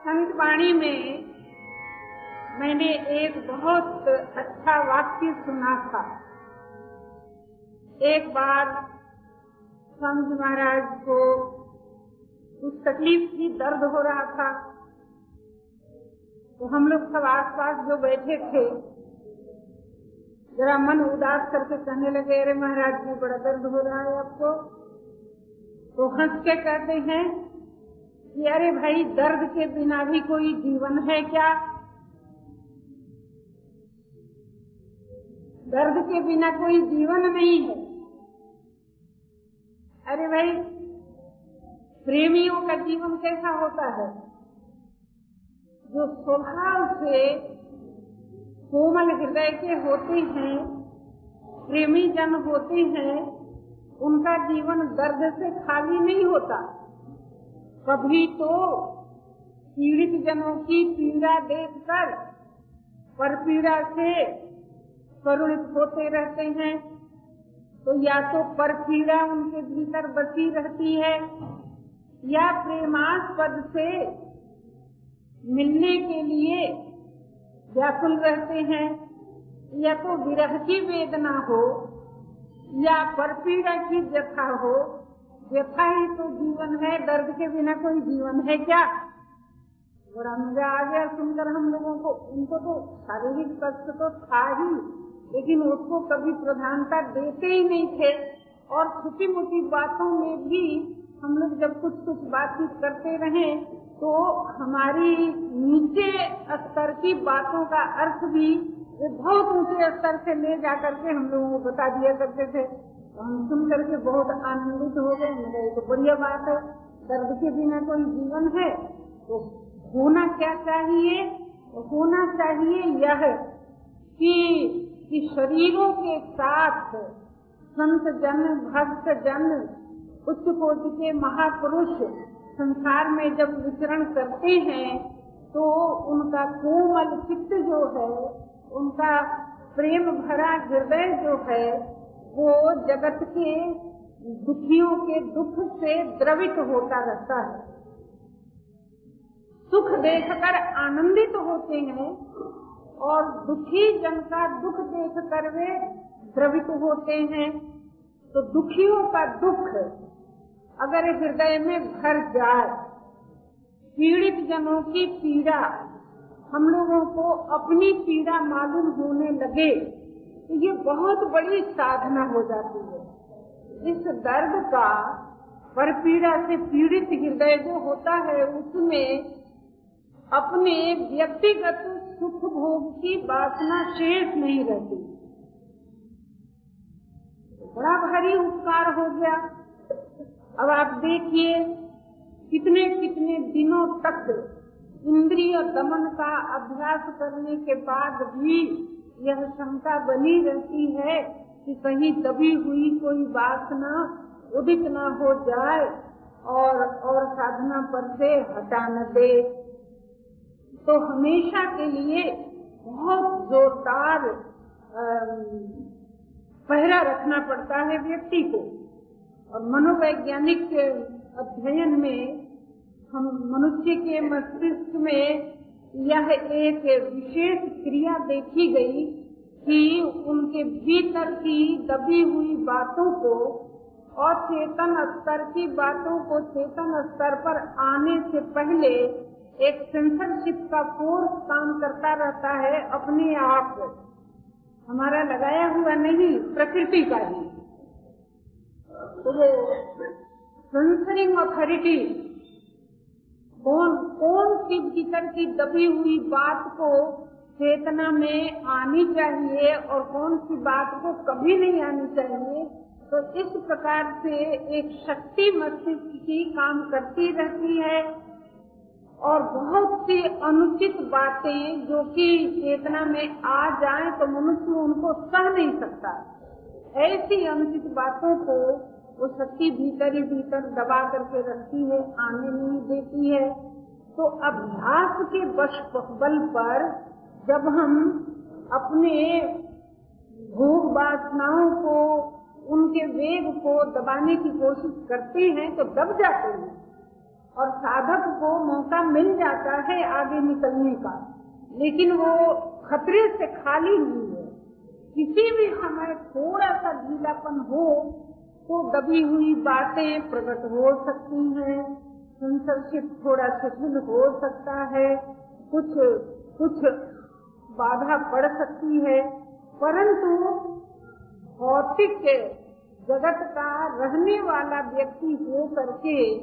संत वाणी में मैंने एक बहुत अच्छा वाक्य सुना था। एक बार स्वामी महाराज को कुछ तकलीफ़ थी दर्द हो रहा था। तो हम लोग सब आस पास जो बैठे थे, जरा मन उदास करके कहने लगे, अरे महाराज जी, बड़ा दर्द हो रहा है आपको। तो हंस के कहते हैं कि अरे भाई, दर्द के बिना भी कोई जीवन है क्या? दर्द के बिना कोई जीवन नहीं है। अरे भाई, प्रेमियों का जीवन कैसा होता है? जो स्वभाव से कोमल हृदय के होते हैं, प्रेमी जन होते हैं, उनका जीवन दर्द से खाली नहीं होता। कभी तो पीड़ित जनों की पीड़ा देखकर पर पीड़ा से करुणित होते रहते हैं। तो या तो पर पीड़ा उनके भीतर बसी रहती है, या प्रेमास्पद से मिलने के लिए व्याकुल रहते हैं, या तो विरह की वेदना हो, या परपीड़ा की व्यथा हो व्यथा ही तो जीवन है, दर्द के बिना कोई जीवन है क्या? बड़ा मज़ा आ गया सुनकर हम लोगों को, उनको तो शारीरिक कष्ट तो था ही, लेकिन उसको कभी प्रधानता देते ही नहीं थे। और छोटी मोटी बातों में भी हम लोग जब कुछ कुछ बातचीत करते रहे तो हमारी नीचे स्तर की बातों का अर्थ भी बहुत ऊँचे स्तर से ले जा करके हम लोगों को बता दिया करते थे। तो हम सुन करके बहुत आनंदित हो गए। मेरा तो बढ़िया बात है। दर्द के बिना कोई जीवन है। तो होना क्या चाहिए? तो होना चाहिए यह कि कि शरीरों के साथ संत जन, भक्त जन, उच्च कोटि के महापुरुष संसार में जब विचरण करते हैं तो उनका कोमल चित्त जो है, उनका प्रेम भरा हृदय जो है वो जगत के दुखियों के दुख से द्रवित होता रहता है। सुख देखकर आनंदित होते हैं और दुखी जन का दुख देख कर वे द्रवित होते हैं। तो दुखियों का दुख अगर हृदय में भर जाए, पीड़ित जनों की पीड़ा, हम लोगों को अपनी पीड़ा मालूम होने लगे ये बहुत बड़ी साधना हो जाती है। इस दर्द का पर पीड़ा से पीड़ित हृदय जो होता है, उसमें अपने व्यक्तिगत सुख भोग की वासना शेष नहीं रहती। बड़ा भारी उपकार हो गया। अब आप देखिए कितने कितने दिनों तक इंद्रिय दमन का अभ्यास करने के बाद भी यह क्षमता बनी रहती है कि कहीं दबी हुई कोई वासना उदित न हो जाए और और साधना पर से हटा न दे। तो हमेशा के लिए बहुत जोरदार पहरा रखना पड़ता है व्यक्ति को। और मनोवैज्ञानिक अध्ययन में हम मनुष्य के मस्तिष्क में यह एक विशेष क्रिया देखी गई कि उनके भीतर की दबी हुई बातों को और चेतन स्तर की बातों को चेतन स्तर पर आने से पहले एक सेंसरशिप का फोर्स काम करता रहता है अपने आप हमारा लगाया हुआ नहीं, प्रकृति का ही। तो वो सेंसरिंग अथॉरिटी कौन कौन सी भीतर की दबी हुई बात को चेतना में आनी चाहिए और कौन सी बात को कभी नहीं आनी चाहिए? तो इस प्रकार से एक शक्ति मस्तिष्क की काम करती रहती है और बहुत सी अनुचित बातें जो कि चेतना में आ जाए तो मनुष्य उनको सह नहीं सकता। ऐसी अनुचित बातों को वो शक्ति भीतर ही भीतर दबा करके रखती है, आने नहीं देती है। तो अभ्यास के बश बल पर जब हम अपने भोग वासनाओं को, उनके वेग को दबाने की कोशिश करते हैं तो दब जाते हैं। और साधक को मौका मिल जाता है आगे निकलने का। लेकिन वो खतरे से खाली नहीं है। किसी भी समय थोड़ा सा ढीलापन हो तो दबी हुई बातें प्रकट हो सकती हैं। संसर्शित थोड़ा शिथिल हो सकता है। कुछ कुछ बाधा पड़ सकती है। परंतु भौतिक जगत का रहने वाला व्यक्ति हो करके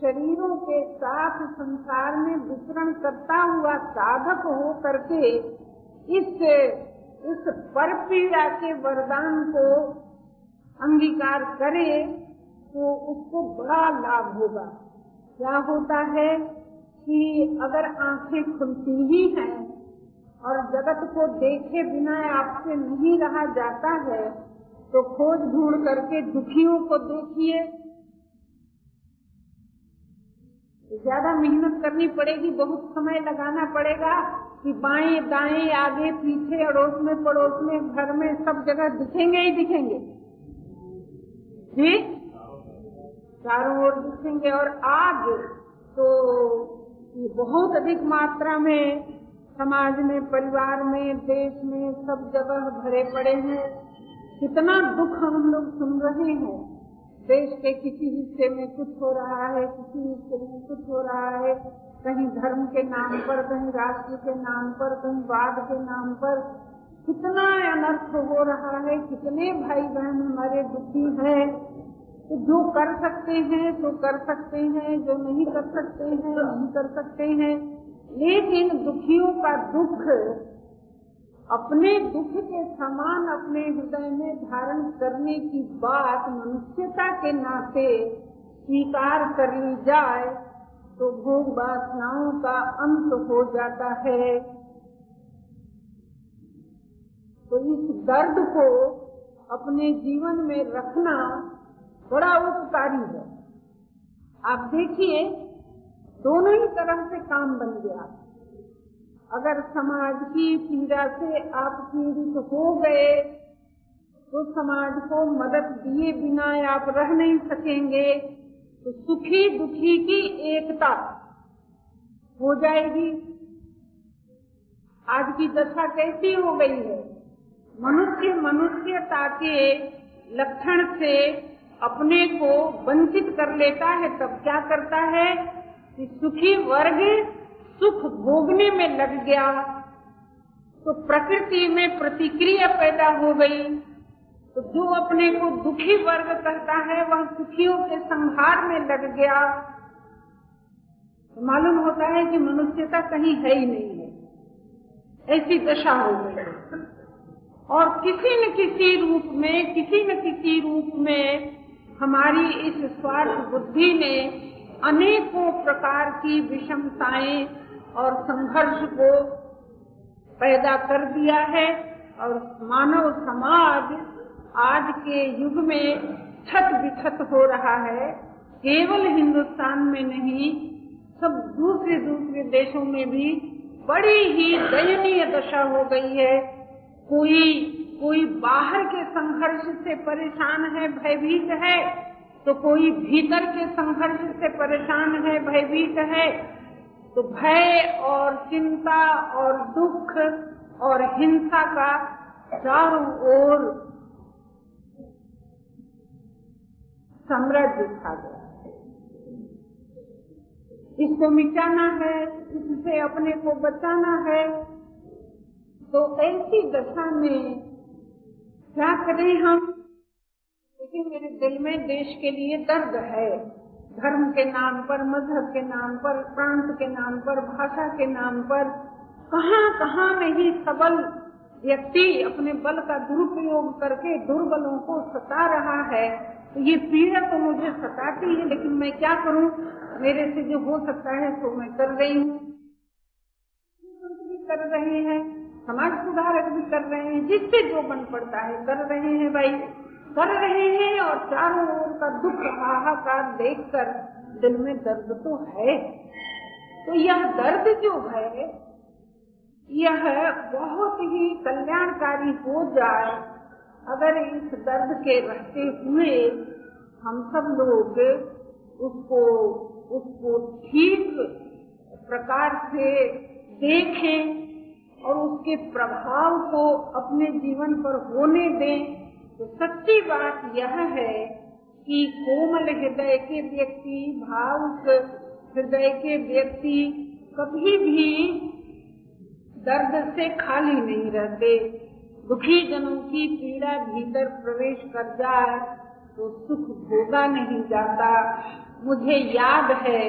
शरीरों के साथ संसार में वितरण करता हुआ साधक हो करके इस इस पर पीड़ा के वरदान को अंगीकार करे तो उसको बड़ा लाभ होगा। क्या होता है कि अगर आँखें खुलती ही हैं और जगत को देखे बिना आपसे नहीं रहा जाता है तो खोज ढूंढ करके दुखियों को देखिए। ज़्यादा मेहनत करनी पड़ेगी, बहुत समय लगाना पड़ेगा कि बाएँ, दाएँ, आगे, पीछे, अड़ोस में, पड़ोस में, घर में सब जगह दिखेंगे ही दिखेंगे। जी? चारों ओर दिखेंगे और आग तो बहुत अधिक मात्रा में समाज में, परिवार में, देश में सब जगह भरे पड़े हैं। कितना दुख हम लोग सुन रहे हैं। देश के किसी हिस्से में कुछ हो रहा है, किसी हिस्से में कुछ हो रहा है। कहीं धर्म के नाम पर, कहीं राष्ट्र के नाम पर, कहीं वाद के नाम पर कितना अनर्थ हो रहा है, कितने भाई बहन हमारे दुखी हैं तो जो कर सकते हैं तो कर सकते हैं, जो नहीं कर सकते हैं, नहीं कर सकते हैं। लेकिन दुखियों का दुख अपने दुख के समान अपने हृदय में धारण करने की बात मनुष्यता के नाते स्वीकार कर ली जाए तो भोग वासनाओं का अंत हो जाता है। तो इस दर्द को अपने जीवन में रखना बड़ा उपकारी है। आप देखिए, दोनों ही तरह से काम बन गया। अगर समाज की पीड़ा से आप पीड़ित हो गए तो समाज को मदद दिए बिना आप रह नहीं सकेंगे। तो सुखी दुखी की एकता हो जाएगी। आज की दशा कैसी हो गई है? मनुष्य मनुष्यता के लक्षण से अपने को वंचित कर लेता है, तब क्या करता है कि सुखी वर्ग सुख भोगने में लग गया। तो प्रकृति में प्रतिक्रिया पैदा हो गई। तो जो अपने को दुखी वर्ग करता है, वह सुखियों के संहार में लग गया। तो मालूम होता है कि मनुष्यता कहीं है ही नहीं है ऐसी दशा हो गई। और किसी न किसी रूप में, किसी न किसी रूप में हमारी इस स्वार्थ बुद्धि ने अनेकों प्रकार की विषमताएँ और संघर्ष को पैदा कर दिया है और मानव समाज आज के युग में छत बिछत हो रहा है। केवल हिंदुस्तान में नहीं, सब दूसरे दूसरे देशों में भी बड़ी ही दयनीय दशा हो गई है। कोई कोई बाहर के संघर्ष से परेशान है, भयभीत है तो कोई भीतर के संघर्ष से परेशान है, भयभीत है तो भय और चिंता और दुख और हिंसा का चारों ओर साम्राज्य छा गया इसको मिटाना है, इससे अपने को बचाना है तो ऐसी दशा में क्या करें हम? लेकिन मेरे दिल में देश के लिए दर्द है। धर्म के नाम पर, मज़हब के नाम पर, प्रांत के नाम पर, भाषा के नाम पर कहाँ कहाँ नहीं सबल व्यक्ति अपने बल का दुरुपयोग करके दुर्बलों को सता रहा है। तो ये पीड़ा तो मुझे सताती है, लेकिन मैं क्या करूँ? मेरे से जो हो सकता है तो मैं कर रही हूँ। कर रहे हैं समाज सुधारक भी कर रहे हैं, जिससे जो बन पड़ता है कर रहे हैं भाई। कर रहे हैं और चारों ओर का दुख हाहाकार देखकर दिल में दर्द तो है। तो यह दर्द जो है, यह बहुत ही कल्याणकारी हो जाए। अगर इस दर्द के रहते हुए हम सब लोग उसको उसको ठीक प्रकार से देखें और उसके प्रभाव को अपने जीवन पर होने दें तो सच्ची बात यह है कि कोमल हृदय के व्यक्ति, भावुक हृदय के व्यक्ति कभी भी दर्द से खाली नहीं रहते। दुखी जनों की पीड़ा भीतर प्रवेश कर जाए तो सुख भोगा नहीं जाता। मुझे याद है,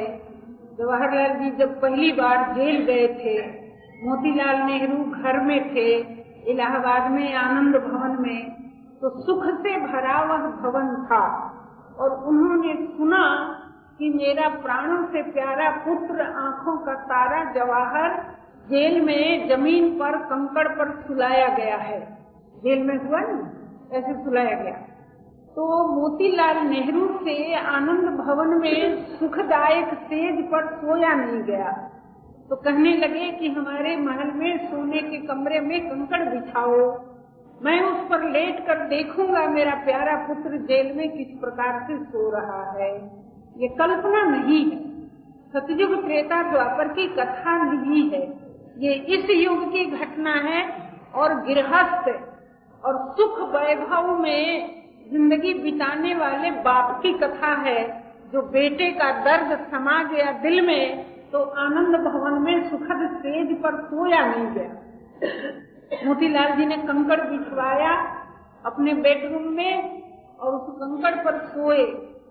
जवाहरलाल जी जब पहली बार जेल गए थे मोतीलाल नेहरू घर में थे, इलाहाबाद में, आनंद भवन में तो सुख से भरा वह भवन था। और उन्होंने सुना कि मेरा प्राणों से प्यारा पुत्र आँखों का तारा जवाहर जेल में ज़मीन पर कंकड़ पर सुलाया गया है। जेल में हुआ ना ऐसे सुलाया गया। तो मोतीलाल नेहरू से आनंद भवन में सुखदायक तेज पर सोया नहीं गया। तो कहने लगे कि हमारे महल में सोने के कमरे में कंकड़ बिछाओ। मैं उस पर लेट कर देखूँगा, मेरा प्यारा पुत्र जेल में किस प्रकार से सो रहा है। ये कल्पना नहीं है। सतयुग त्रेता द्वापर की कथा नहीं है। ये इस युग की घटना है और गृहस्थ और सुख वैभव में ज़िंदगी बिताने वाले बाप की कथा है, जो बेटे का दर्द समा गया दिल में तो आनंद भवन में सुखद स्टेज पर सोया नहीं गया। मोतीलाल जी ने कंकड़ बिछवाया अपने बेडरूम में और उस कंकड़ पर सोए।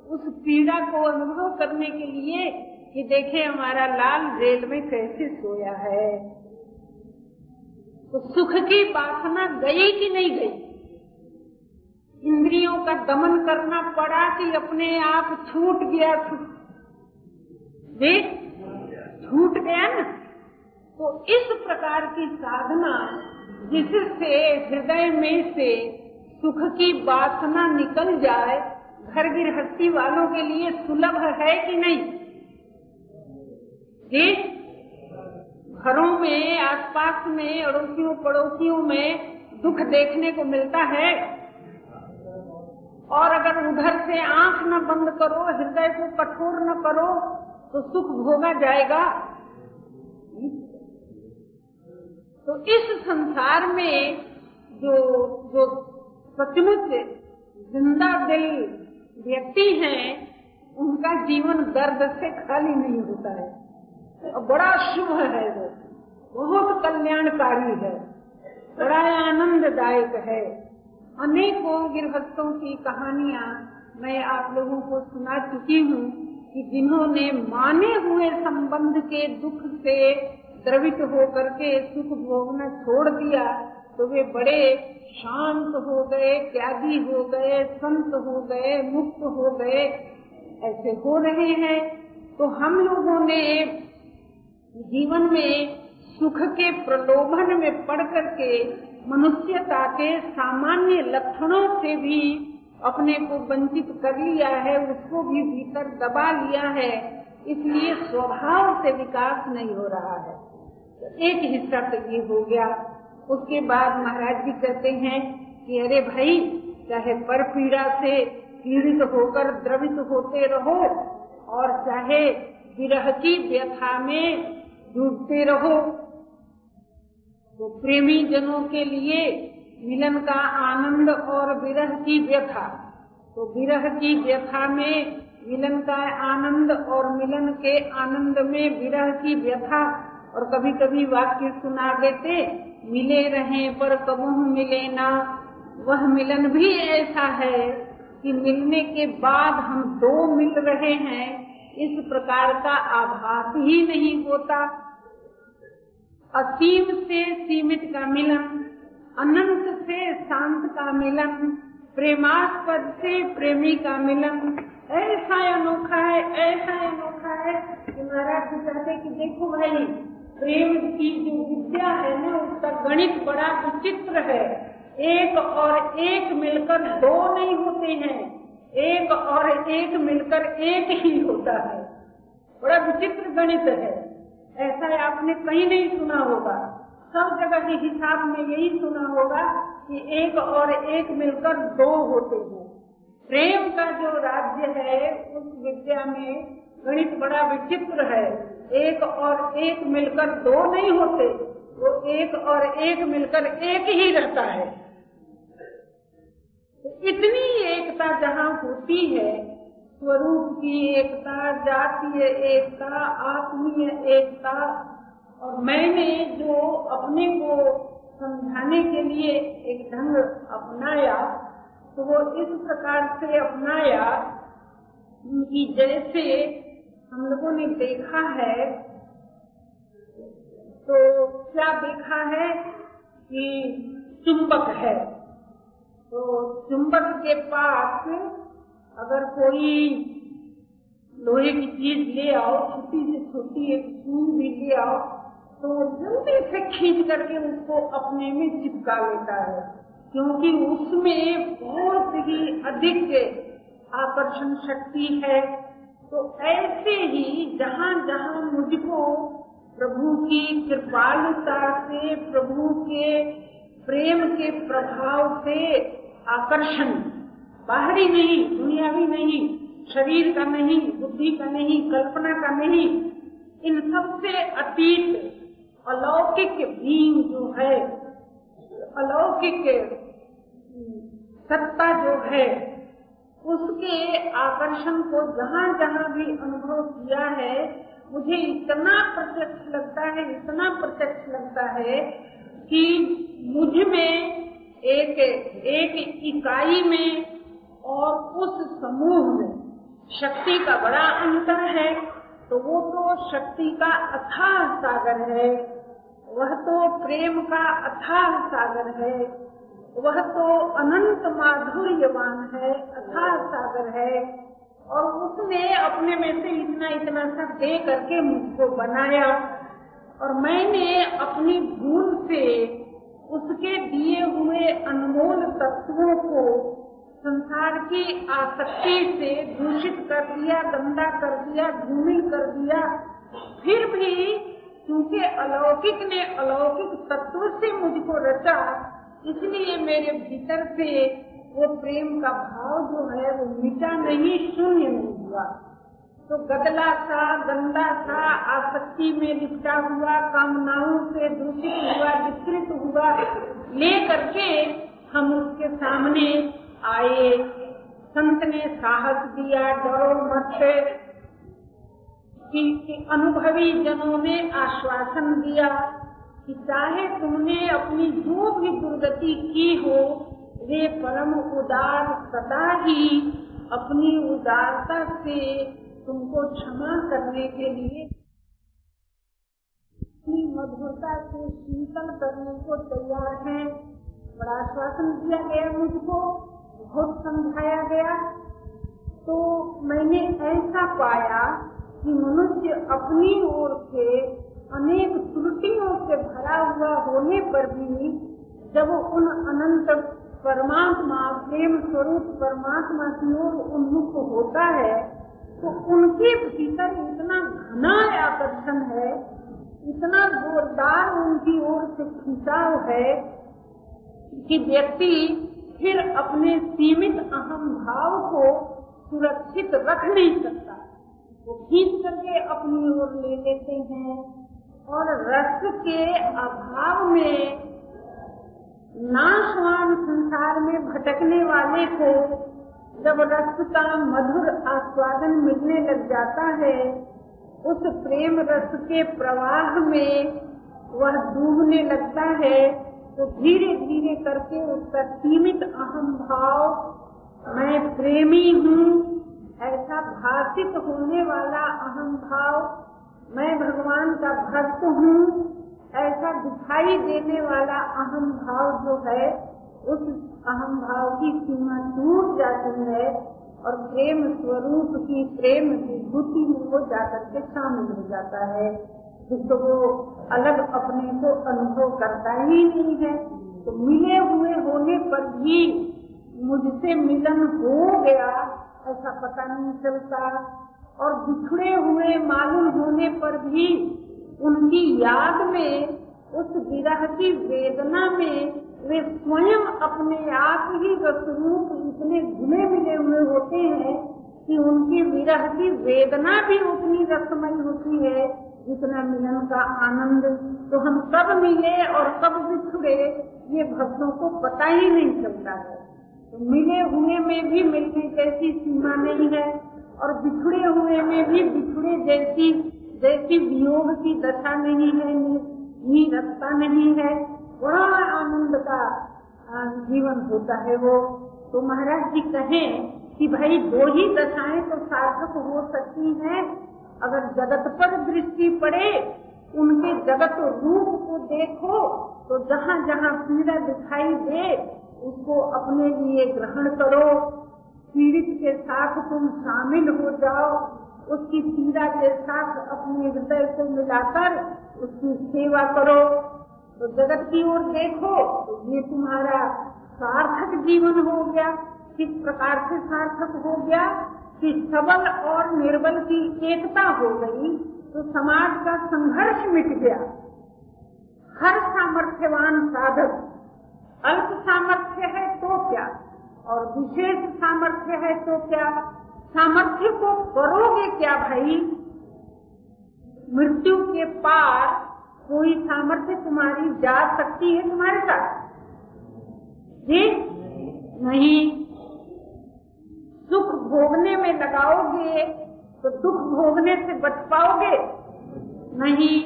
उस पीड़ा को अनुभव करने के लिए कि देखे हमारा लाल जेल में कैसे सोया है। तो सुख की वासना गई कि नहीं गई? इंद्रियों का दमन करना पड़ा कि अपने आप छूट गया। देख छूट गया ना? तो इस प्रकार की साधना जिससे हृदय में से सुख की वासना निकल जाए घर गृहस्थी वालों के लिए सुलभ है कि नहीं? जी? घरों में, आसपास में अड़ोसियों पड़ोसियों में दुख देखने को मिलता है। और अगर उधर से आँख न बंद करो, हृदय को कठोर न करो तो सुख भोगा जाएगा। तो इस संसार में जो जो सचमुच ज़िंदा दिल व्यक्ति हैं, उनका जीवन दर्द से खाली नहीं होता है। और बड़ा शुभ है वो। बहुत कल्याणकारी है। बड़ा आनंददायक है। अनेकों गृहस्थों की कहानियाँ मैं आप लोगों को सुना चुकी हूँ। कि जिन्होंने माने हुए संबंध के दुख से द्रवित होकर के सुख भोगना छोड़ दिया तो वे बड़े शांत हो गए, त्यागी हो गए, संत हो गए, मुक्त हो गए। ऐसे हो रहे हैं। तो हम लोगों ने जीवन में सुख के प्रलोभन में पड़ करके मनुष्यता के सामान्य लक्षणों से भी अपने को वंचित कर लिया है, उसको भी भीतर दबा लिया है, इसलिए स्वभाव से विकास नहीं हो रहा है। एक हिस्सा तो ये हो गया। उसके बाद महाराज जी कहते हैं कि अरे भाई, चाहे पर पीड़ा से पीड़ित होकर द्रवित होते रहो और चाहे विरह की व्यथा में डूबते रहो तो प्रेमी जनों के लिए मिलन का आनंद और विरह की व्यथा। तो विरह की व्यथा में मिलन का आनंद और मिलन के आनंद में विरह की व्यथा और कभी कभी वाक्य सुना देते, मिले रहे पर कबू मिले ना। वह मिलन भी ऐसा है कि मिलने के बाद हम दो मिल रहे हैं, इस प्रकार का आभास ही नहीं होता। असीम से सीमित का मिलन अनंत से शांत का मिलन, प्रेमास्पद से प्रेमी का मिलन। ऐसा अनोखा है, ऐसा अनोखा है कि महाराज जी कहते कि देखो भाई, प्रेम की जो विद्या है ना, उसका गणित बड़ा विचित्र है। एक और एक मिलकर दो नहीं होते हैं। एक और एक मिलकर एक ही होता है। बड़ा विचित्र गणित है। ऐसा आपने कहीं नहीं सुना होगा। सब जगह के हिसाब में यही सुना होगा कि एक और एक मिलकर दो होते हैं। प्रेम का जो राज्य है, उस विद्या में गणित बड़ा विचित्र है। एक और एक मिलकर दो नहीं होते, वो एक और एक मिलकर एक ही रहता है। तो इतनी एकता जहाँ होती है, स्वरूप की एकता, जातीय एकता, आत्मीय एकता और मैंने जो अपने को समझाने के लिए एक ढंग अपनाया तो वो इस प्रकार से अपनाया कि जैसे हम लोगों ने देखा है तो क्या देखा है कि चुंबक है। तो चुंबक के पास अगर कोई लोहे की चीज़ ले आओ, छोटी से, छोटी एक सुई भी ले आओ तो जल्दी से खींच करके उसको अपने में चिपका लेता है, क्योंकि उसमें बहुत ही अधिक आकर्षण शक्ति है। तो ऐसे ही जहाँ जहाँ मुझको प्रभु की कृपालुता से, प्रभु के प्रेम के प्रभाव से आकर्षण, बाहरी नहीं दुनियावी नहीं, शरीर का नहीं, बुद्धि का नहीं, कल्पना का नहीं, इन सबसे अतीत अलौकिक बींग जो है, अलौकिक सत्ता जो है, उसके आकर्षण को जहाँ जहाँ भी अनुभव किया है, मुझे इतना प्रत्यक्ष लगता है, इतना प्रत्यक्ष लगता है कि मुझमें एक एक इकाई में और उस समूह में शक्ति का बड़ा अंतर है। तो वो तो शक्ति का अथाह सागर है। वह तो प्रेम का अथाह सागर है। वह तो अनंत माधुर्यवान है, अथाह सागर है। और उसने अपने में से इतना इतना सा दे करके मुझको बनाया। और मैंने अपनी भूल से उसके दिए हुए अनमोल तत्वों को संसार की आसक्ति से दूषित कर दिया, गंदा कर दिया, धूमिल कर दिया। फिर भी क्योंकि अलौकिक ने अलौकिक तत्व से मुझको रचा, इसलिए मेरे भीतर से वो प्रेम का भाव जो है वो मिटा नहीं, शून्य नहीं हुआ। तो गदला था, गंदा था, आसक्ति में लिपटा हुआ, कामनाओं से दूषित हुआ, विस्तृत हुआ ले करके हम उसके सामने आए। संत ने साहस दिया, डरो मत कि, अनुभवी जनों ने आश्वासन दिया कि चाहे तुमने अपनी जो भी दुर्गति की हो वे परम उदार सदा ही अपनी उदारता से तुमको क्षमा करने के लिए अपनी मधुरता से शीतल करने को तैयार हैं। बड़ा आश्वासन दिया गया मुझको बहुत समझाया गया। तो मैंने ऐसा पाया कि मनुष्य अपनी ओर से अनेक त्रुटियों से भरा हुआ होने पर भी जब उन अनंत परमात्मा, प्रेम स्वरूप परमात्मा की ओर उन्मुख होता है तो उनके भीतर इतना घना आकर्षण है, इतना जोरदार उनकी ओर से खिंचाव है कि व्यक्ति फिर अपने सीमित अहम भाव को सुरक्षित रख नहीं सकता। वो खींच करके अपनी ओर ले लेते हैं और रस के अभाव में, नाशवान संसार में भटकने वाले को जब रस का मधुर आस्वादन मिलने लग जाता है, उस प्रेम रस के प्रवाह में वह डूबने लगता है तो धीरे धीरे करके उसका सीमित अहम भाव, मैं प्रेमी हूँ ऐसा भाषित होने वाला अहम भाव मैं भगवान का भक्त हूँ, ऐसा दिखाई देने वाला अहम भाव जो है, उस अहम भाव की सीमा टूट जाती है और प्रेम स्वरूप की प्रेम विभूति में वो जाकर के शामिल हो जाता है। जिसको वो अलग अपने को अनुभव करता ही नहीं है। तो मिले हुए होने पर भी मुझसे मिलन हो गया ऐसा पता नहीं चलता। और बिछड़े हुए मालूम होने पर भी उनकी याद में, उस विरह की वेदना में वे स्वयं अपने आप ही स्वरूप इतने घुले मिले हुए होते हैं कि उनकी विरह की वेदना भी उतनी रसमयी होती है जितना मिलन का आनंद। तो हम कब मिले और कब बिछुड़े ये भक्तों को पता ही नहीं चलता है। मिले हुए में भी मिलने जैसी सीमा नहीं है और बिछड़े हुए में भी बिछड़े जैसी जैसी वियोग की दशा नहीं है नीरसता नहीं है। बड़ा आनंद का जीवन होता है वो। तो महाराज जी कहें कि भाई दो ही दशाएँ तो सार्थक हो सकती हैं। अगर जगत पर दृष्टि पड़े, उनके जगत रूप को देखो तो जहाँ जहाँ पीड़ा दिखाई दे उसको अपने लिए ग्रहण करो। पीड़ित के साथ तुम शामिल हो जाओ। उसकी पीड़ा के साथ अपने हृदय को मिलाकर उसकी सेवा करो। तो जगत की ओर देखो तो ये तुम्हारा सार्थक जीवन हो गया। किस प्रकार से सार्थक हो गया कि सबल और निर्बल की एकता हो गई तो समाज का संघर्ष मिट गया। हर सामर्थ्यवान साधक अल्प सामर्थ्य है तो क्या? और विशेष सामर्थ्य है तो क्या? सामर्थ्य को करोगे क्या भाई? मृत्यु के पार कोई सामर्थ्य तुम्हारी जा सकती है तुम्हारे साथ? जी? नहीं। सुख भोगने में लगाओगे तो दुख भोगने से बच पाओगे नहीं।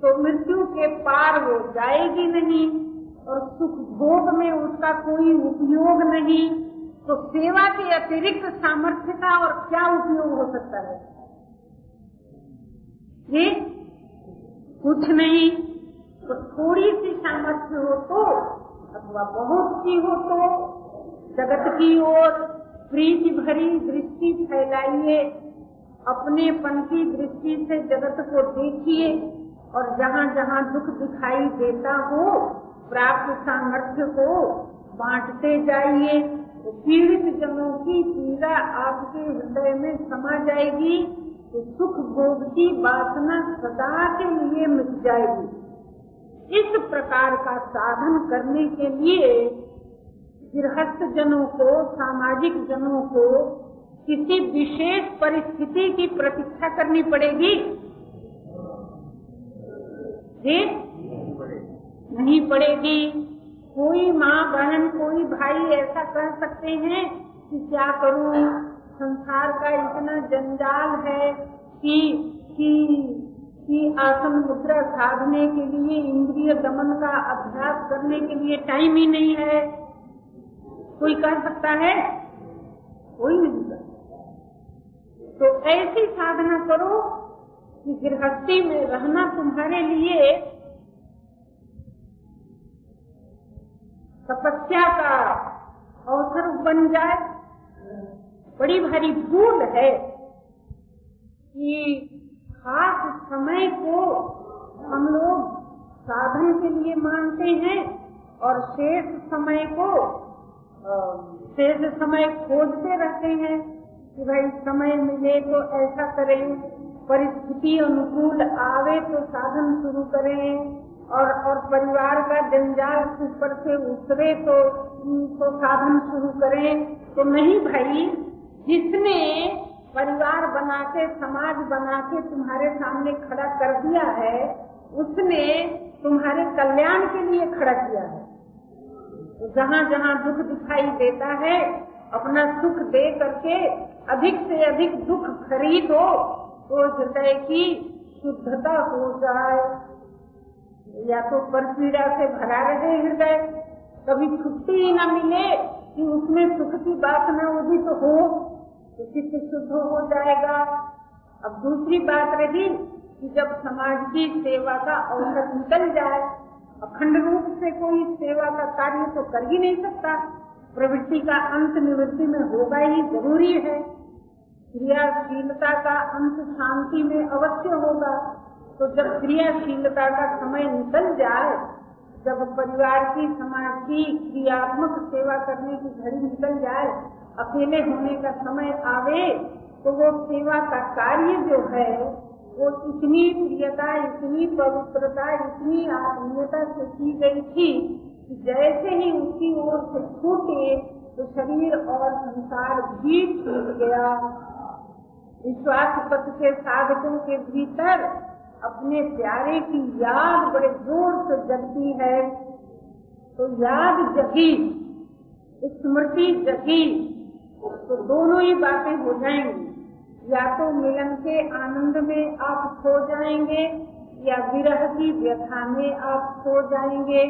तो मृत्यु के पार वो जाएगी नहीं। और सुख भोग में उसका कोई उपयोग नहीं तो सेवा के अतिरिक्त सामर्थ्य का और क्या उपयोग हो सकता है? ये कुछ नहीं तो थोड़ी सी सामर्थ्य हो तो अथवा बहुत सी हो तो जगत की ओर प्रीति भरी दृष्टि फैलाइए, अपने पन की दृष्टि से जगत को देखिए, और जहाँ जहाँ दुख दिखाई देता हो प्राप्त सामर्थ्य को बांटते जाइए। तो पीड़ित जनों की पीड़ा आपके हृदय में समा जाएगी तो सुख भोग की वासना सदा के लिए मिट जाएगी। इस प्रकार का साधन करने के लिए गृहस्थ जनों को, सामाजिक जनों को किसी विशेष परिस्थिति की प्रतीक्षा करनी पड़ेगी। जी नहीं पड़ेगी। कोई माँ बहन, कोई भाई ऐसा कर सकते हैं कि क्या करूँ? संसार का इतना जंजाल है कि कि कि आसन मुद्रा साधने के लिए, इंद्रिय दमन का अभ्यास करने के लिए टाइम ही नहीं है। कोई कर सकता है? कोई नहीं कर तो ऐसी साधना करो कि गृहस्थी में रहना तुम्हारे लिए तपस्या का अवसर बन जाए। बड़ी भारी भूल है कि खास समय को हम लोग साधन के लिए मानते हैं और शेष समय को शेष समय खोजते रहते हैं कि भाई समय मिले तो ऐसा करें, परिस्थिति अनुकूल आवे तो साधन शुरू करें। और और परिवार का जंजाल ऊपर से उतरे तो तो साधन शुरू करें। तो नहीं भाई, जिसने परिवार बना के समाज बना के तुम्हारे सामने खड़ा कर दिया है, उसने तुम्हारे कल्याण के लिए खड़ा किया है। तो जहाँ जहाँ दुख दिखाई देता है, अपना सुख दे करके अधिक से अधिक दुख खरीदो। तो हृदय की शुद्धता हो जाए या तो पर पीड़ा से भरा रहे हृदय, कभी छुट्टी ही न मिले कि उसमें सुख की बात न उदित हो तो चित्त शुद्ध हो जाएगा। अब दूसरी बात रही कि जब समाज की सेवा का अवसर निकल जाए, अखंड रूप से कोई सेवा का कार्य तो कर ही नहीं सकता। प्रवृत्ति का अंत निवृत्ति में होगा ही ज़रूरी है। क्रियाशीलता का अंत शांति में अवश्य होगा। तो जब क्रियाशीलता का समय निकल जाए, जब परिवार की समाज की क्रियात्मक सेवा करने की घड़ी निकल जाए, अकेले होने का समय आवे तो वो सेवा का कार्य जो है, वो इतनी प्रियता, इतनी पवित्रता, इतनी आत्मीयता से की गई थी कि जैसे ही उसकी ओर से छूटे तो शरीर और संसार भी छूट गया। विश्वास पथ के साधकों के भीतर अपने प्यारे की याद बड़े ज़ोर से जगती है। तो याद जगी, स्मृति जगी तो दोनों ही बातें हो जाएँगी। या तो मिलन के आनंद में आप खो जाएँगे, या विरह की व्यथा में आप खो जाएँगे।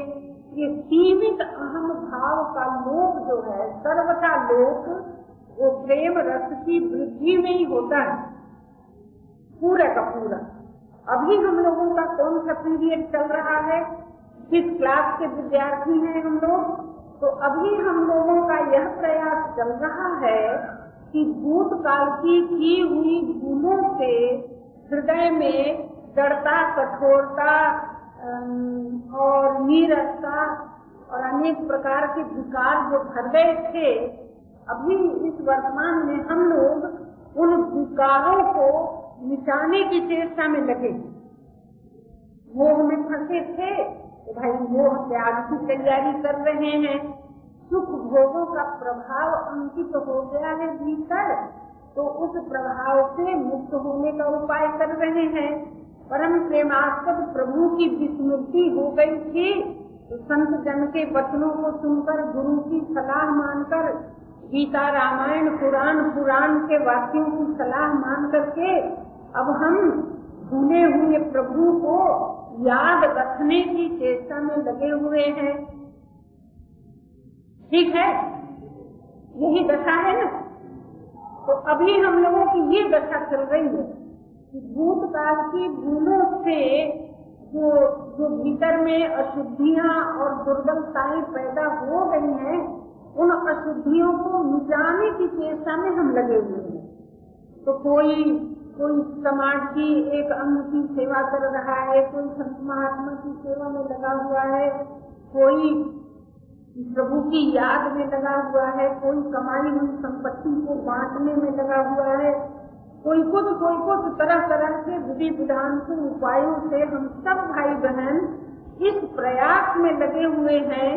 ये सीमित अहम भाव का लोक जो है, सर्वथा लोक, वो प्रेम रस की वृद्धि में ही होता है। पूरा का पूरा अभी हम लोगों का कौन सा पीरियड चल रहा है? किस क्लास के विद्यार्थी हैं हम लोग? तो अभी हम लोगों का यह प्रयास चल रहा है कि भूतकाल की की हुई भूलों से हृदय में जड़ता कठोरता और नीरसता और अनेक प्रकार के विकार जो भर गए थे, अभी इस वर्तमान में हम लोग उन विकारों को मिटाने की चेष्टा में लगे। मोह में फंसे थे तो भाई मोह त्याग की तैयारी कर रहे हैं। सुख भोगों का प्रभाव अंकित हो गया है भीतर तो उस प्रभाव से मुक्त होने का उपाय कर रहे हैं। परम प्रेमास्पद प्रभु की विस्मृति हो गई थी तो संत जन के वचनों को सुनकर गुरु की सलाह मानकर गीता रामायण, पुराण पुराण के वाक्यों की सलाह मान करके अब हम भूले हुए प्रभु को याद रखने की चेष्टा में लगे हुए हैं। ठीक है? यही दशा है ना? तो अभी हम लोगों की ये दशा चल रही है कि भूतकाल की भूलों से जो जो भीतर में अशुद्धियाँ और दुर्बलताएँ पैदा हो गई हैं उन अशुद्धियों को मिटाने की चेष्टा में हम लगे हुए हैं। तो कोई कोई समाज की एक अंग की सेवा कर रहा है, कोई संत महात्मा की सेवा में लगा हुआ है, कोई प्रभु की याद में लगा हुआ है, कोई कमाई हुई संपत्ति को बांटने में लगा हुआ है, कोई कुछ कोई कुछ तरह तरह के विधि विधान के उपायों से हम सब भाई बहन इस प्रयास में लगे हुए हैं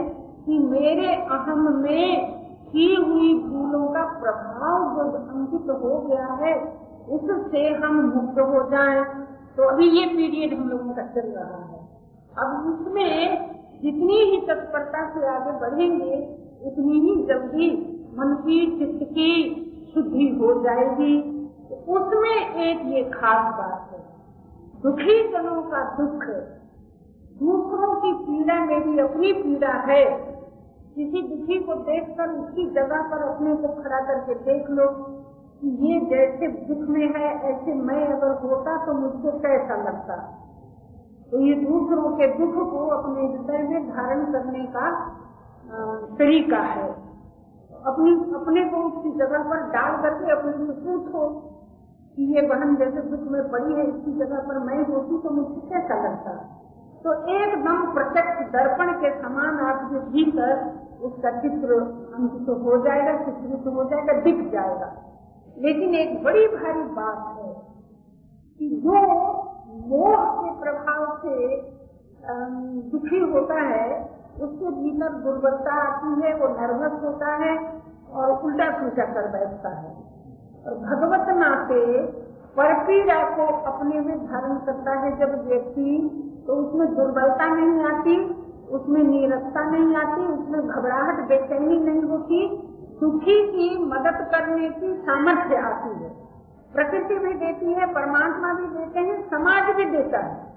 कि मेरे अहम में की हुई भूलों का प्रभाव जो अंकित हो गया है, उससे हम मुक्त हो जाएँ। तो अभी ये पीरियड हम लोगों का चल रहा है। अब इसमें जितनी ही तत्परता से आगे बढ़ेंगे, उतनी ही जल्दी मन की, चित्त की शुद्धि हो जाएगी। तो उसमें एक ये खास बात है, दुखी जनों का दुख दूसरों की पीड़ा मेरी अपनी पीड़ा है। किसी दुखी को देखकर उसकी जगह पर अपने को खड़ा करके देख लो कि ये जैसे दुख में है, ऐसे मैं अगर होता तो मुझको कैसा लगता? तो ये दूसरों के दुख को अपने हृदय में धारण करने का तरीका है। अपनी, अपने को उसकी जगह पर डाल करके अपने से पूछो कि ये बहन जैसे दुख में पड़ी है, इसकी जगह पर मैं होती तो मुझे कैसा लगता? तो एकदम प्रत्यक्ष दर्पण के समान आपके भीतर उसका चित्र अंकित हो जाएगा चित्रित हो जाएगा, दिख जाएगा। लेकिन एक बड़ी भारी बात है कि जो मोह के प्रभाव से दुखी होता है, उसके भीतर दुर्बलता आती है, वो नर्वस होता है और उल्टा पुलटा कर बैठता है। और भगवत नाते परपीड़ा को अपने में धारण करता है, जब व्यक्ति तो उसमें दुर्बलता नहीं आती उसमें नीरसता नहीं आती, उसमें घबराहट, बेचैनी नहीं होती, सुखी की मदद करने की सामर्थ्य आती है। प्रकृति भी देती है, परमात्मा भी देते हैं, समाज भी देता है।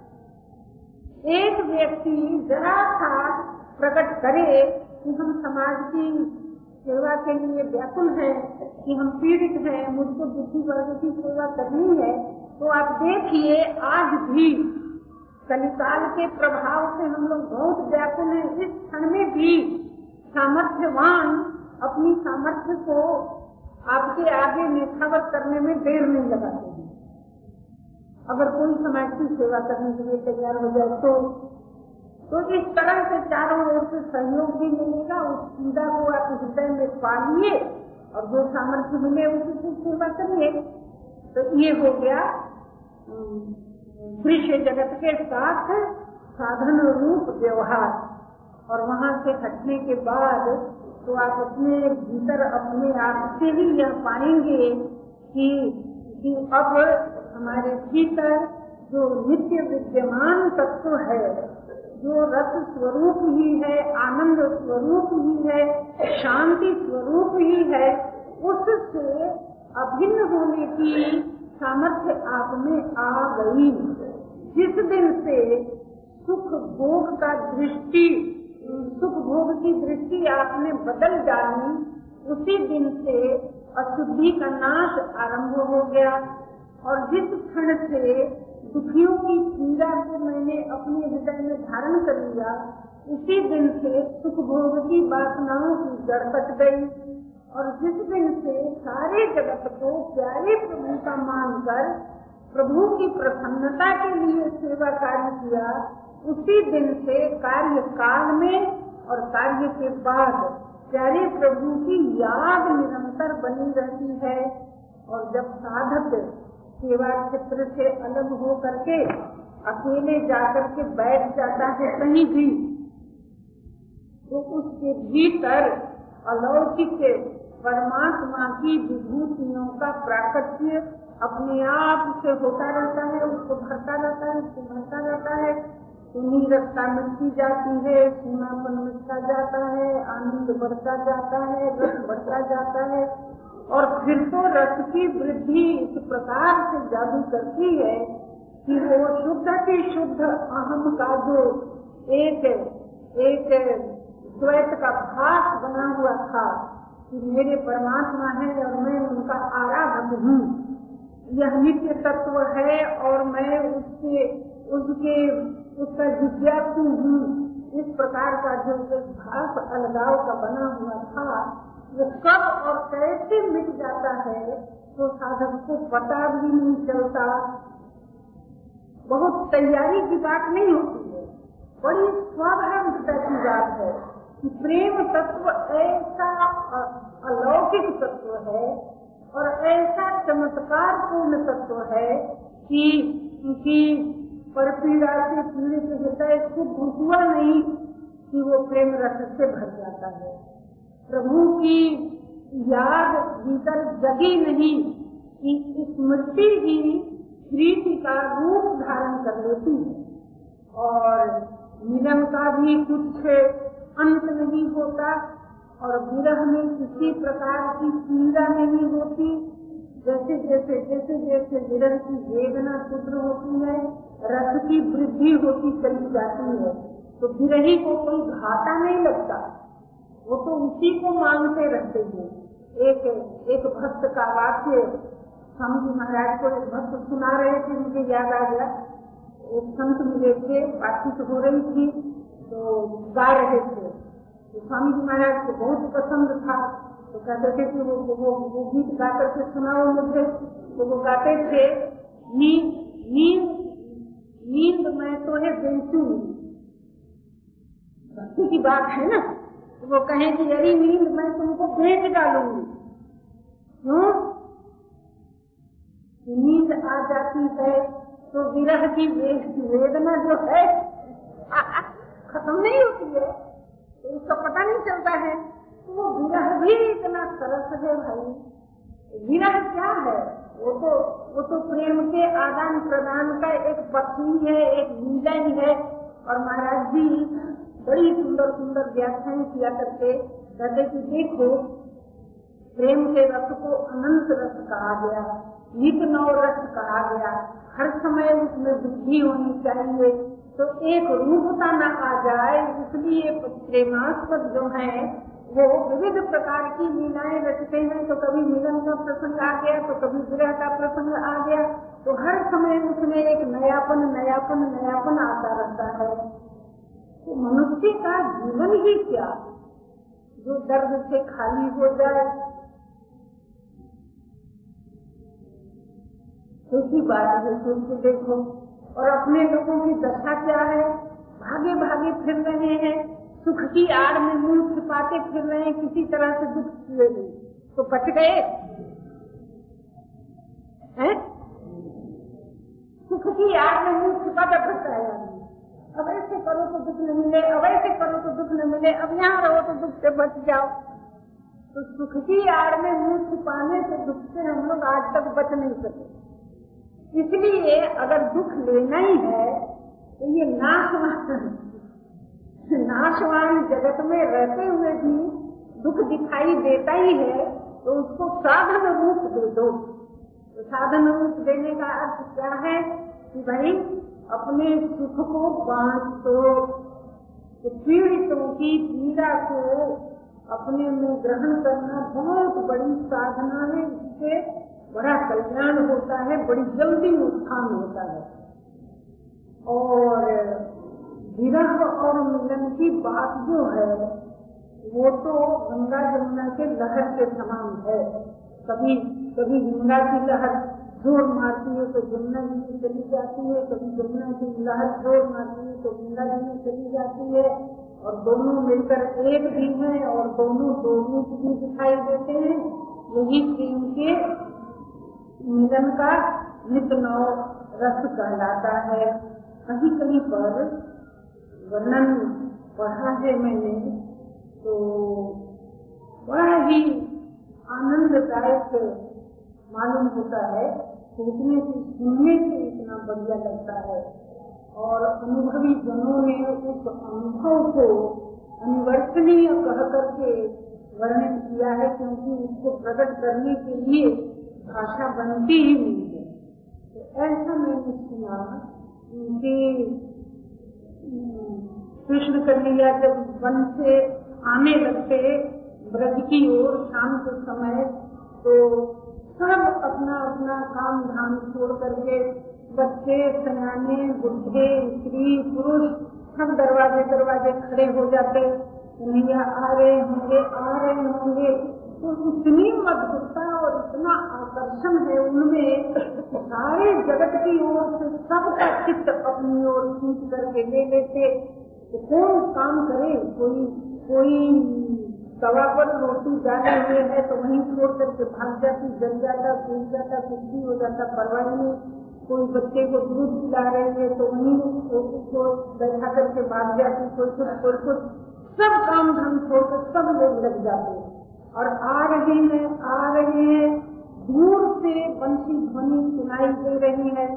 एक व्यक्ति जरा सा प्रकट करे कि हम समाज की सेवा के लिए व्याकुल हैं, कि हम पीड़ित हैं, मुझको दुखी वर्ग की सेवा करनी है तो आप देखिए, आज भी कलिकाल के प्रभाव से हम लोग बहुत व्याकुल हैं। इस क्षण में भी सामर्थ्यवान अपनी सामर्थ्य को आपके आगे निष्ठावत करने में देर नहीं लगाते हैं। अगर कोई समाज की सेवा करने के लिए तैयार हो जाए तो तो इस तरह से चारों ओर से सहयोग भी मिलेगा। उस पीड़ा को आप हृदय में पालिए और जो सामर्थ्य मिले उसी की सेवा करिए। तो ये हो गया दृश्य जगत के साथ साधन रूप व्यवहार। और वहाँ से हटने के बाद तो आप अपने भीतर अपने आप से ही यह पाएँगे कि, कि अब हमारे भीतर जो नित्य विद्यमान तत्व है जो रस स्वरूप ही है आनंद स्वरूप ही है शांति स्वरूप ही है उससे अभिन्न होने की सामर्थ्य आप में आ गई। जिस दिन से सुख भोग का दृष्टि, सुख भोग की दृष्टि आपने बदल डाली, उसी दिन से अशुद्धि का नाश आरंभ हो गया। और जिस क्षण से दुखियों की पीड़ा को मैंने अपने हृदय में धारण कर लिया, उसी दिन से सुख भोग की वासनाओं की जड़ कट गई। और जिस दिन से सारे जगत को प्यारे प्रभु का मानकर प्रभु की प्रसन्नता के लिए सेवा कार्य किया, उसी दिन से कार्य काल में और कार्य के बाद प्यारे प्रभु की याद निरंतर बनी रहती है। और जब साधक सेवा क्षेत्र से अलग हो करके अकेले जाकर के बैठ जाता है कहीं भी तो उसके भीतर अलौकिक परमात्मा की विभूतियों का प्राकट्य अपने आप से होता रहता है, उसको भरता रहता है, उसको भरता रहता है। तो नीरसता मिटती जाती है सोनापन मिटता जाता है, आनंद बढ़ता जाता है, रस बढ़ता जाता है। और फिर तो रस की वृद्धि इस प्रकार से जादू करती है कि वो शुद्ध की शुद्ध अहम का जो एक एक द्वैत का भाष बना हुआ था कि मेरे परमात्मा है और मैं उनका आराधक हूँ। यह नित्य तत्व है और मैं उसके उसके, उसका जिज्ञासु हूँ। इस प्रकार का जो भाष अलगाव का बना हुआ था वो कब और कैसे मिट जाता है तो साधक को पता भी नहीं चलता। बहुत तैयारी की बात नहीं होती है। बड़ी स्वाभाविकता की बात है कि प्रेम तत्व ऐसा अलौकिक तत्व है और ऐसा चमत्कार पूर्ण तत्व है कि कि पर पीड़ा से पीड़ित हृदय को हुआ नहीं, कि वो प्रेम रस से भर जाता है। प्रभु की याद भीतर जगी नहीं, कि स्मृति ही प्रीति का रूप धारण कर लेती है। और मिलन का भी कुछ अंत नहीं होता और विरह में किसी प्रकार की पीड़ा नहीं होती, जैसे जैसे जैसे जैसे विरह की वेदना तीव्र होती है, रस की वृद्धि होती चली जाती है तो विरही को कोई घाटा नहीं लगता। वो तो उसी को मांगते रहते हैं। एक एक भक्त का वाक्य, स्वामी महाराज को एक भक्त सुना रहे थे, मुझे याद आ गया। एक संत मिले थे, बातचीत हो रही थी तो गा रहे थे। स्वामी जी महाराज को बहुत पसंद था। तो कहते थे कि वो वो, वो गीत गा करके सुनाओ मुझे। तो वो गाते थे नींद नींद नींद मैं तो है बेचू भक्ति की बात है ना? तो वो कहे कि यदि नींद मैं तुमको बेच डालूँगी। क्यों? नींद आ जाती है तो विरह की वेदना जो है खत्म नहीं होती है। तो उसका पता नहीं चलता है। वो विरह भी इतना सरस है भाई। विरह क्या है? वो तो वो तो प्रेम के आदान प्रदान का एक पक्षी है, एक लीला है। और महाराज जी, बड़ी सुंदर सुंदर व्याख्यान किया करते। कहते कि देखो, प्रेम के रस को अनंत रस कहा गया, नित नव रस कहा गया। हर समय उसमें वृद्धि होनी चाहिए। तो एक रूपता न आ जाए, इसलिए प्रेमास्पद जो है, वो विविध प्रकार की लीलाएँ रचते हैं। तो कभी मिलन का प्रसंग आ गया तो कभी विरह का प्रसंग आ गया। तो हर समय उसमें एक नयापन नयापन नयापन आता रहता है। तो मनुष्य का जीवन ही क्या? जो दर्द से खाली हो जाए। ऐसी बात है सोच के देखो और अपने लोगों की दशा क्या है? भागे भागे फिर रहे हैं। सुख की आड़ में मुँह छिपाते फिर रहे हैं। किसी तरह से दुख छुए नहीं। तो बच गए? हैं? सुख की आड़ में मुँह छिपाता फिरता है। अब ऐसे करो तो दुख न मिले। अब ऐसे करो तो दुख न मिले। अब यहाँ रहो तो दुख से बच जाओ। तो सुख की आड़ में मुँह छुपाने से दुख से हम लोग आज तक बच नहीं सके। इसलिए अगर दुख लेना ही है तो ये नाशवान नाशवान जगत में रहते हुए भी दुख दिखाई देता ही है तो उसको साधन रूप दे दो। तो साधन रूप देने का अर्थ क्या है? कि भाई, अपने सुख को बांट दो। तो पीड़ितों की पीड़ा को अपने में ग्रहण करना बहुत बड़ी साधना है। इससे बड़ा कल्याण होता है, बड़ी जल्दी उत्थान होता है। और विरह और मिलन की बात जो है, वो तो गंगा जमुना के लहर के समान है। कभी कभी गंगा की लहर ज़ोर मारती है तो जमुना जी में चली जाती है। कभी जमुना की लहर ज़ोर मारती है तो गंगा जी में चली जाती है। और दोनों मिलकर एक भी है, और दोनों दोनों भी दिखाई देते हैं। यही प्रेम के मिलन का नित रस कहलाता है। कहीं कहीं पर वर्णन पढ़ा है मैंने तो बड़ा ही आनंददायक मालूम होता है। सोचने से, सुनने से इतना बढ़िया लगता है। और अनुभवी जनों ने उस अनुभव को अनिवर्तनीय कह करके वर्णन किया है, क्योंकि उसको प्रकट करने के लिए भाषा बनती ही नहीं है। तो ऐसा मैंने सुना कि कृष्ण कन्हैया जब वन से आने लगते ब्रज की ओर, शाम के समय तो सब अपना अपना काम धाम छोड़ करके बच्चे, सयाने, बुढ़े, स्त्री, पुरुष, सब दरवाजे दरवाजे खड़े हो जाते कन्हैया आ रहे होंगे, आ रहे होंगे। तो इतनी मधुरता और इतना आकर्षण है उनमें, सारे जगत की ओर से सबका चित्त अपनी ओर खींच करके ले लेते तो कौन काम करे? कोई कोई तवा पर रोटी डाले हुए है तो वहीं छोड़ करके भाग जाती, जल जाता, सूख जाता, कुछ भी हो जाता, परवाह नहीं। कोई बच्चे को दूध पिला रहे हैं तो वहीं उसको बैठा करके भाग जाती, कोई कुछ कोई कुछ। सब काम धाम छोड़कर सब लोग लग जाते और आ रहे हैं, आ रहे हैं। दूर से बंसी ध्वनि सुनाई दे रही है।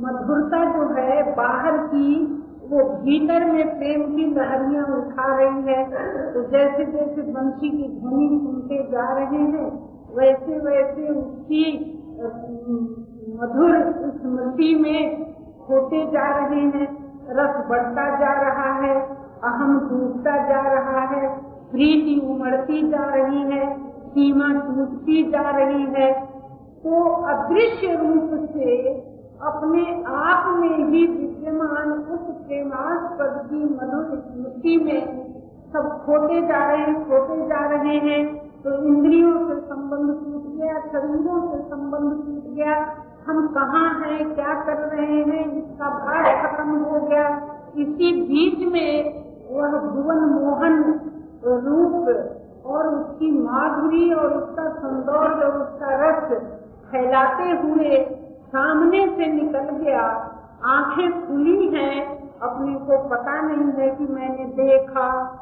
मधुरता जो है, बाहर की, वो भीतर में प्रेम की लहरियाँ उठा रही है। तो जैसे जैसे बंशी की ध्वनि सुनते जा रहे हैं वैसे वैसे उसकी मधुर स्मृति में होते जा रहे हैं। रस बढ़ता जा रहा है, अहम टूटता जा रहा है। प्रीति उमड़ती जा रही है, सीमा टूटती जा रही है तो अदृश्य रूप से अपने आप में ही विद्यमान उस प्रेमास्पद की मधुर स्मृति में सब खोते जा रहे हैं, खोते जा रहे हैं। तो इंद्रियों से संबंध टूट गया, शरीरों से संबंध टूट गया। हम कहाँ हैं, क्या कर रहे हैं, इसका भार खत्म हो गया। इसी बीच में वह भुवन मोहन रूप और उसकी माधुरी और उसका सौंदर्य और उसका रस फैलाते हुए सामने से निकल गया। आँखें खुली हैं, अपने को पता नहीं है कि मैंने देखा।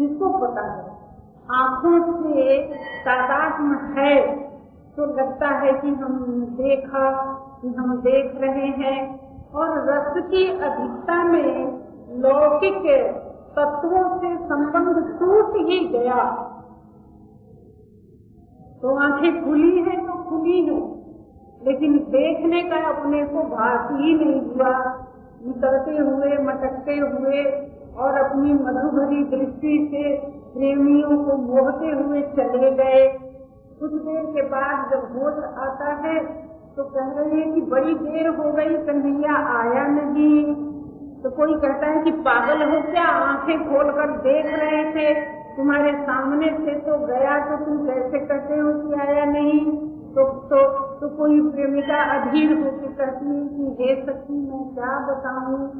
जिसको पता है? आँखों से तादात्म है तो लगता है कि हम देखा, कि हम देख रहे हैं। और रस की अधिकता में लौकिक तत्वों से संबंध टूट ही गया। तो आँखें खुली है तो खुली है, लेकिन देखने का अपने को भाग ही नहीं हुआ। निकलते हुए, मटकते हुए और अपनी मधुभरी दृष्टि से प्रेमियों को मोहते हुए चले गए। कुछ देर के बाद जब होश आता है तो कह रहे हैं कि बड़ी देर हो गई, कन्हैया आया नहीं। तो कोई कहता है कि पागल हो क्या? आँखें खोलकर देख रहे थे। तुम्हारे सामने से तो गया तो तुम कैसे कहते हो कि आया नहीं? तो तो तो कोई प्रेमिका अधीर होकर कहती है कि, हे सखी, मैं क्या बताऊँ?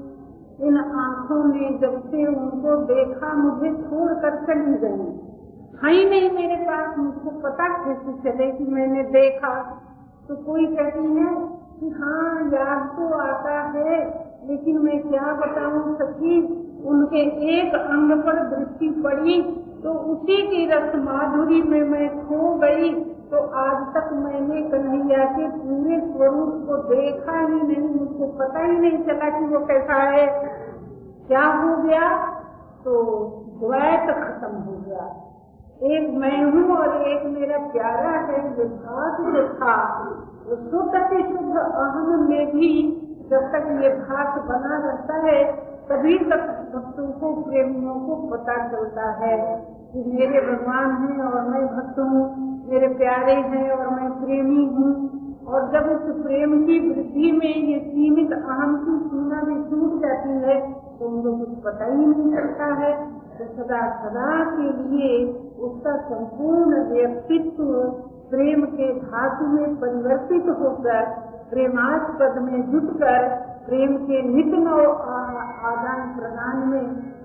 इन आँखों ने जब से उनको देखा, मुझे छोड़ कर चली गई। है ही नहीं, मेरे पास मुझको पता कैसे चले कि मैंने देखा? तो कोई कहती है कि हाँ याद तो आता है। लेकिन मैं क्या बताऊँ, सखी, उनके एक अंग पर दृष्टि पड़ी तो उसी की रस माधुरी में मैं खो गई तो आज तक मैंने कन्हैया के पूरे स्वरूप को देखा ही नहीं, मुझको पता ही नहीं चला कि वो कैसा है। क्या हो गया? तो द्वैत खत्म हो गया। एक मैं हूँ और एक मेरा प्यारा है विभाग जो था शुद्ध शुद्ध अहम में भी जब तक ये भाग बना रहता है, तभी तक भक्तों को, प्रेमियों को पता चलता है कि मेरे भगवान हैं और मैं भक्त हूँ, मेरे प्यारे हैं और मैं प्रेमी हूँ। और जब उस प्रेम की वृद्धि में ये सीमित अहम की सीमा भी टूट जाती है तो उनको कुछ पता ही नहीं चलता है तो सदा सदा के लिए उसका संपूर्ण व्यक्तित्व प्रेम के धातु में परिवर्तित होकर प्रेमास्पद में जुटकर प्रेम के नित नव आदान प्रदान में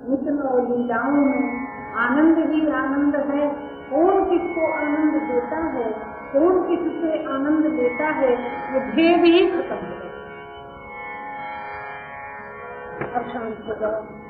नित नव लीलाओं में आनंद ही आनंद है। कौन किसको आनंद देता है? कौन किससे आनंद देता है? ये भेद ही खत्म हो। अब शांत हो जाओ।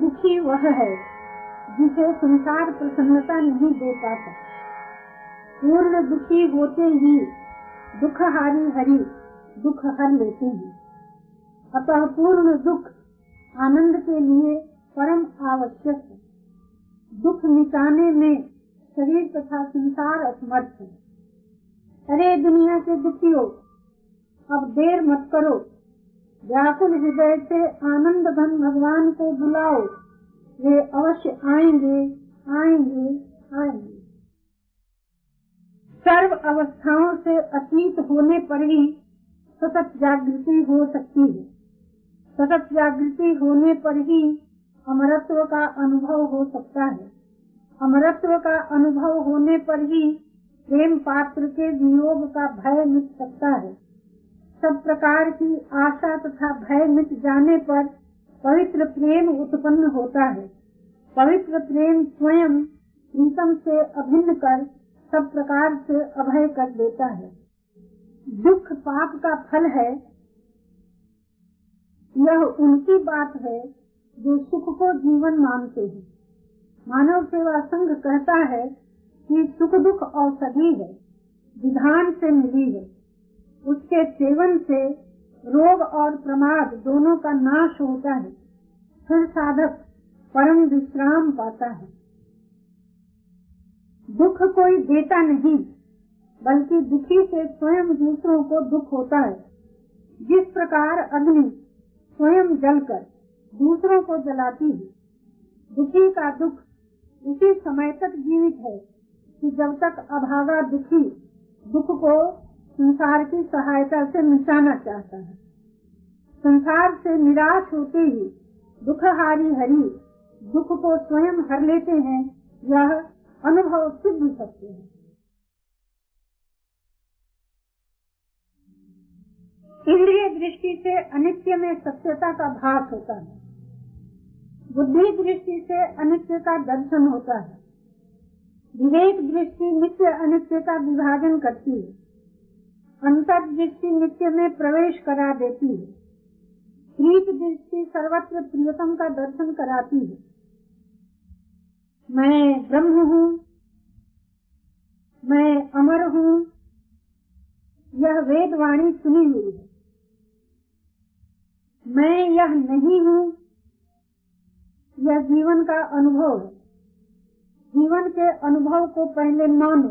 दुखी वह है, जिसे संसार प्रसन्नता नहीं दे पाता। पूर्ण दुखी होते ही दुख हारी हरी दुख हर लेते हैं। अतः पूर्ण दुख आनंद के लिए परम आवश्यक है। दुख मिटाने में शरीर तथा संसार असमर्थ है। अरे दुनिया के दुखियों, अब देर मत करो। व्याकुल हृदय से आनंद धन भगवान को बुलाओ। वे अवश्य आएँगे आएँगे आएँगे। सर्व अवस्थाओं से अतीत होने पर ही सतत जागृति हो सकती है। सतत जागृति होने पर ही अमरत्व का अनुभव हो सकता है। अमरत्व का अनुभव होने पर ही प्रेम पात्र के वियोग का भय मिट सकता है। सब प्रकार की आशा तथा भय मिट जाने पर पवित्र प्रेम उत्पन्न होता है। पवित्र प्रेम स्वयं प्रीतम से अभिन्न कर सब प्रकार से अभय कर देता है। दुख पाप का फल है। यह उनकी बात है जो सुख को जीवन मानते हैं। मानव सेवा संघ कहता है कि सुख दुख औषधि है, विधान से मिली है। उसके सेवन से रोग और प्रमाद दोनों का नाश होता है। फिर साधक परम विश्राम पाता है। दुख कोई देता नहीं, बल्कि दुखी से स्वयं दूसरों को दुख होता है। जिस प्रकार अग्नि स्वयं जलकर दूसरों को जलाती है, दुखी का दुख उसी समय तक जीवित है कि जब तक अभागा दुखी दुख को संसार की सहायता से मिटाना चाहता है। संसार से निराश होते ही दुख हारी हरी दुख को स्वयं हर लेते हैं, यह अनुभव सिद्ध सकते हैं। इंद्रिय दृष्टि से अनित्य में सत्यता का भास होता है। बुद्धि दृष्टि से अनित्य का दर्शन होता है। विवेक दृष्टि नित्य अनित्य का विभाजन करती है। अंतर दृष्टि नित्य में प्रवेश करा देती है। प्रीत दृष्टि सर्वत्र प्रियतम का दर्शन कराती है। मैं ब्रह्म हूँ, मैं अमर हूँ, यह वेद वाणी सुनी हुई है। मैं यह नहीं हूँ, यह जीवन का अनुभव है। जीवन के अनुभव को पहले मानो,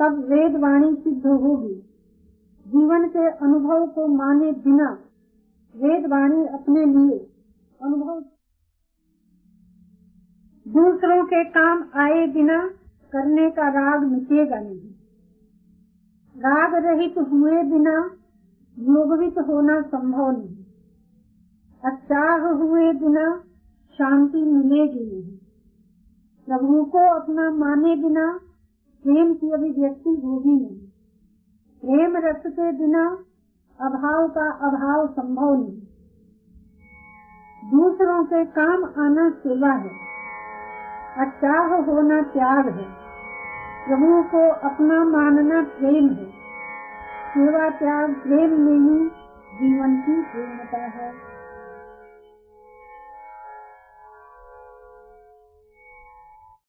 तब वेद वाणी सिद्ध होगी। जीवन के अनुभव को माने बिना वेद वाणी अपने लिए अनुभव। दूसरों के काम आए बिना करने का राग मिटेगा नहीं। राग रहित हुए बिना योगवित होना संभव नहीं। अत्याग हुए बिना शांति मिलेगी नहीं। प्रभु को अपना माने बिना प्रेम की अभिव्यक्ति होगी नहीं। प्रेम रस के बिना अभाव का अभाव संभव नहीं। दूसरों के काम आना सेवा है अचाह होना त्याग है। प्रभु को अपना मानना प्रेम है, सेवा त्याग प्रेम में ही जीवन की पूर्णता है।